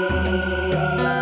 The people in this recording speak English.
Yeah.